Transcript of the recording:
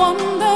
tavanda